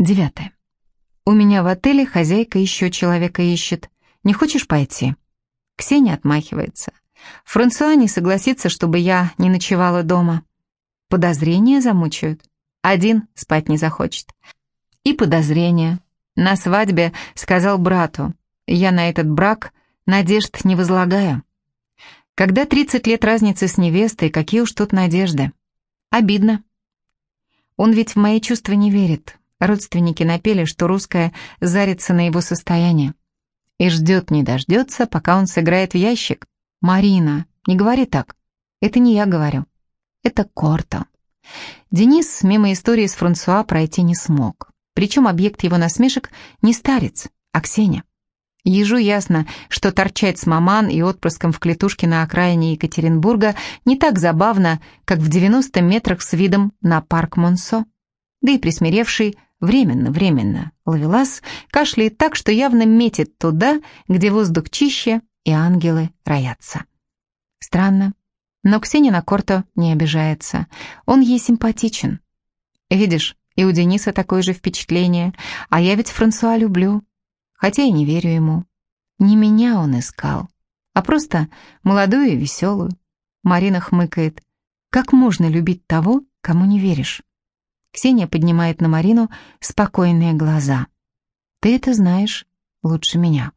Девятое. У меня в отеле хозяйка еще человека ищет. Не хочешь пойти? Ксения отмахивается. Франсуа не согласится, чтобы я не ночевала дома. Подозрения замучают. Один спать не захочет. И подозрения. На свадьбе сказал брату. Я на этот брак надежд не возлагаю. Когда 30 лет разницы с невестой, какие уж тут надежды. Обидно. Он ведь в мои чувства не верит. Родственники напели, что русская зарится на его состояние. И ждет не дождется, пока он сыграет в ящик. «Марина, не говори так. Это не я говорю. Это Корто». Денис мимо истории с Франсуа пройти не смог. Причем объект его насмешек не старец, а Ксения. Ежу ясно, что торчать с маман и отпрыском в клетушке на окраине Екатеринбурга не так забавно, как в 90 метрах с видом на парк Монсо. Да и присмиревший временно-временно ловелас кашляет так, что явно метит туда, где воздух чище и ангелы роятся. Странно, но Ксения на Корто не обижается. Он ей симпатичен. Видишь, и у Дениса такое же впечатление, а я ведь Франсуа люблю хотя и не верю ему. Не меня он искал, а просто молодую и веселую. Марина хмыкает. Как можно любить того, кому не веришь? Ксения поднимает на Марину спокойные глаза. Ты это знаешь лучше меня.